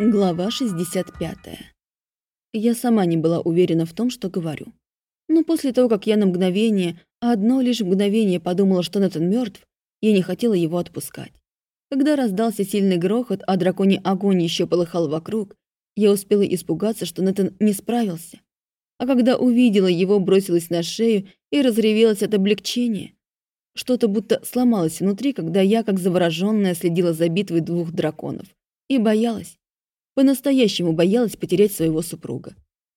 Глава 65. Я сама не была уверена в том, что говорю. Но после того, как я на мгновение, одно лишь мгновение подумала, что Нэтан мертв, я не хотела его отпускать. Когда раздался сильный грохот, а драконий огонь еще полыхал вокруг, я успела испугаться, что Нэтан не справился. А когда увидела его, бросилась на шею и разревелась от облегчения. Что-то будто сломалось внутри, когда я, как заворожённая, следила за битвой двух драконов. И боялась. По-настоящему боялась потерять своего супруга.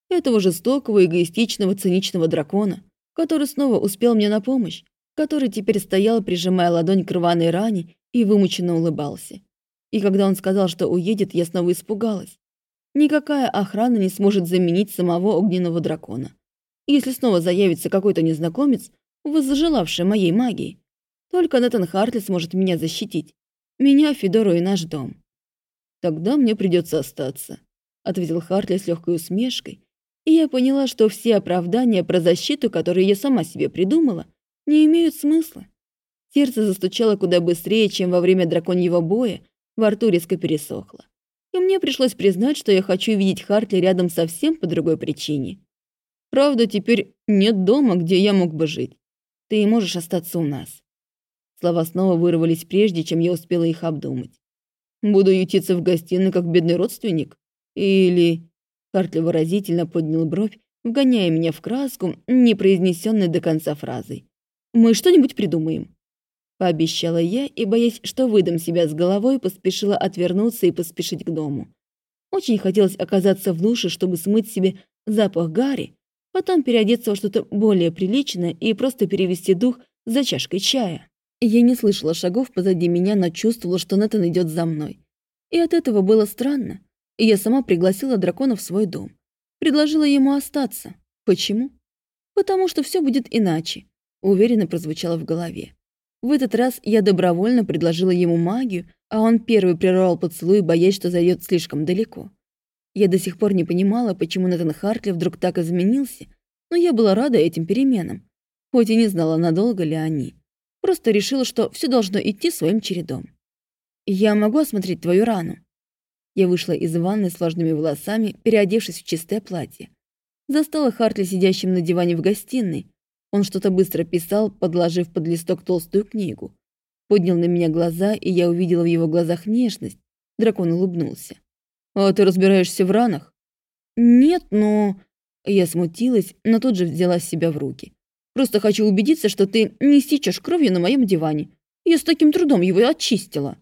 Этого жестокого, эгоистичного, циничного дракона, который снова успел мне на помощь, который теперь стоял, прижимая ладонь к рваной ране и вымученно улыбался. И когда он сказал, что уедет, я снова испугалась. Никакая охрана не сможет заменить самого огненного дракона. Если снова заявится какой-то незнакомец, возжелавший моей магии, только Нэтан Хартли сможет меня защитить. Меня, Федору и наш дом. «Тогда мне придется остаться», — ответил Хартли с легкой усмешкой, и я поняла, что все оправдания про защиту, которые я сама себе придумала, не имеют смысла. Сердце застучало куда быстрее, чем во время драконьего боя, во рту резко пересохло. И мне пришлось признать, что я хочу видеть Хартли рядом совсем по другой причине. Правда, теперь нет дома, где я мог бы жить. Ты можешь остаться у нас. Слова снова вырвались прежде, чем я успела их обдумать. Буду ютиться в гостиной, как бедный родственник? Или...» Хартли выразительно поднял бровь, вгоняя меня в краску, не произнесенной до конца фразой. «Мы что-нибудь придумаем». Пообещала я и, боясь, что выдам себя с головой, поспешила отвернуться и поспешить к дому. Очень хотелось оказаться в душе, чтобы смыть себе запах Гарри, потом переодеться во что-то более приличное и просто перевести дух за чашкой чая. Я не слышала шагов позади меня, но чувствовала, что Нэтан идет за мной. И от этого было странно. И я сама пригласила дракона в свой дом. Предложила ему остаться. Почему? Потому что все будет иначе, уверенно прозвучало в голове. В этот раз я добровольно предложила ему магию, а он первый прервал поцелуй, боясь, что зайдет слишком далеко. Я до сих пор не понимала, почему Нэтан Хартли вдруг так изменился, но я была рада этим переменам, хоть и не знала, надолго ли они. Просто решила, что все должно идти своим чередом. «Я могу осмотреть твою рану?» Я вышла из ванны с влажными волосами, переодевшись в чистое платье. Застала Хартли сидящим на диване в гостиной. Он что-то быстро писал, подложив под листок толстую книгу. Поднял на меня глаза, и я увидела в его глазах нежность. Дракон улыбнулся. «А ты разбираешься в ранах?» «Нет, но...» Я смутилась, но тут же взяла себя в руки. Просто хочу убедиться, что ты не стечешь кровью на моем диване. Я с таким трудом его очистила».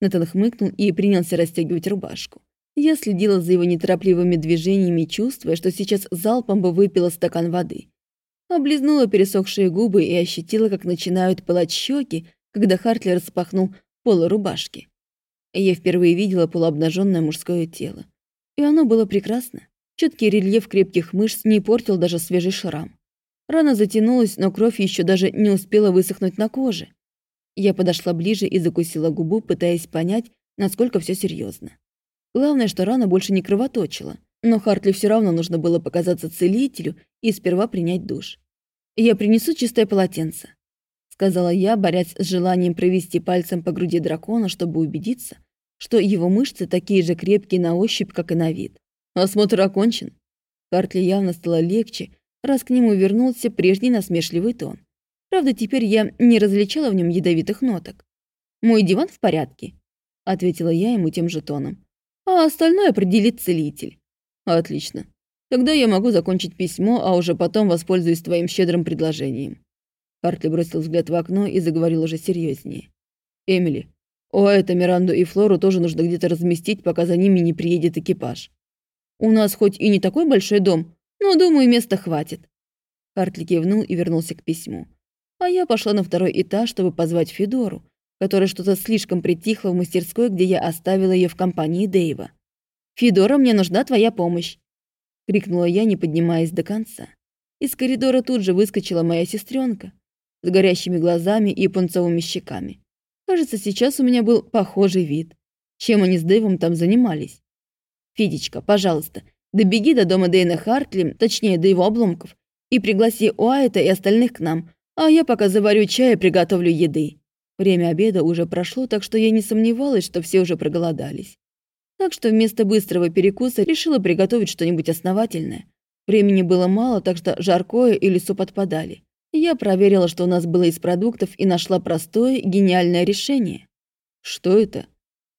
Натан хмыкнул и принялся расстегивать рубашку. Я следила за его неторопливыми движениями, чувствуя, что сейчас залпом бы выпила стакан воды. Облизнула пересохшие губы и ощутила, как начинают пылать щеки, когда Хартли распахнул полы рубашки. Я впервые видела полуобнаженное мужское тело. И оно было прекрасно. Четкий рельеф крепких мышц не портил даже свежий шрам. Рана затянулась, но кровь еще даже не успела высохнуть на коже. Я подошла ближе и закусила губу, пытаясь понять, насколько все серьезно. Главное, что рана больше не кровоточила, но Хартли все равно нужно было показаться целителю и сперва принять душ. «Я принесу чистое полотенце», — сказала я, борясь с желанием провести пальцем по груди дракона, чтобы убедиться, что его мышцы такие же крепкие на ощупь, как и на вид. «Осмотр окончен». Хартли явно стало легче, раз к нему вернулся прежний насмешливый тон. Правда, теперь я не различала в нем ядовитых ноток. «Мой диван в порядке», — ответила я ему тем же тоном. «А остальное определит целитель». «Отлично. Тогда я могу закончить письмо, а уже потом воспользуюсь твоим щедрым предложением». Хартли бросил взгляд в окно и заговорил уже серьезнее. «Эмили, о, это Миранду и Флору тоже нужно где-то разместить, пока за ними не приедет экипаж. У нас хоть и не такой большой дом, но, думаю, места хватит». Хартли кивнул и вернулся к письму. А я пошла на второй этаж, чтобы позвать Федору, которая что-то слишком притихла в мастерской, где я оставила ее в компании Дэйва. «Федора, мне нужна твоя помощь!» — крикнула я, не поднимаясь до конца. Из коридора тут же выскочила моя сестренка с горящими глазами и пунцовыми щеками. Кажется, сейчас у меня был похожий вид. Чем они с Дэйвом там занимались? «Федечка, пожалуйста, Добеги до дома Дэйна Хартли, точнее, до его обломков, и пригласи Уайта и остальных к нам, а я пока заварю чай и приготовлю еды. Время обеда уже прошло, так что я не сомневалась, что все уже проголодались. Так что вместо быстрого перекуса решила приготовить что-нибудь основательное. Времени было мало, так что жаркое или суп отпадали. Я проверила, что у нас было из продуктов, и нашла простое, гениальное решение. Что это?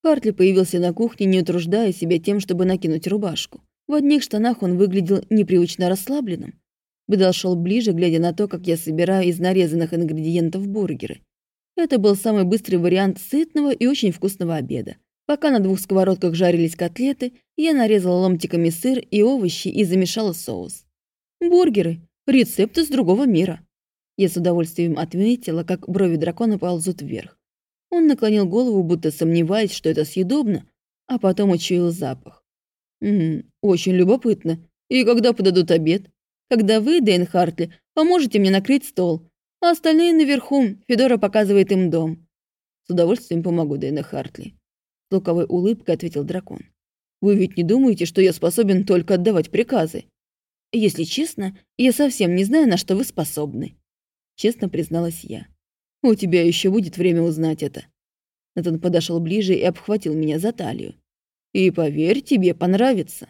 Хартли появился на кухне, не утруждая себя тем, чтобы накинуть рубашку. В одних штанах он выглядел непривычно расслабленным. Бедал шел ближе, глядя на то, как я собираю из нарезанных ингредиентов бургеры. Это был самый быстрый вариант сытного и очень вкусного обеда. Пока на двух сковородках жарились котлеты, я нарезала ломтиками сыр и овощи и замешала соус. Бургеры. Рецепт из другого мира. Я с удовольствием отметила, как брови дракона ползут вверх. Он наклонил голову, будто сомневаясь, что это съедобно, а потом учуял запах. «Ммм, очень любопытно. И когда подадут обед? Когда вы, Дэйн Хартли, поможете мне накрыть стол, а остальные наверху, Федора показывает им дом». «С удовольствием помогу, Дэйна Хартли», — с луковой улыбкой ответил дракон. «Вы ведь не думаете, что я способен только отдавать приказы?» «Если честно, я совсем не знаю, на что вы способны», честно призналась я. «У тебя еще будет время узнать это». Натан подошел ближе и обхватил меня за талию. «И поверь, тебе понравится».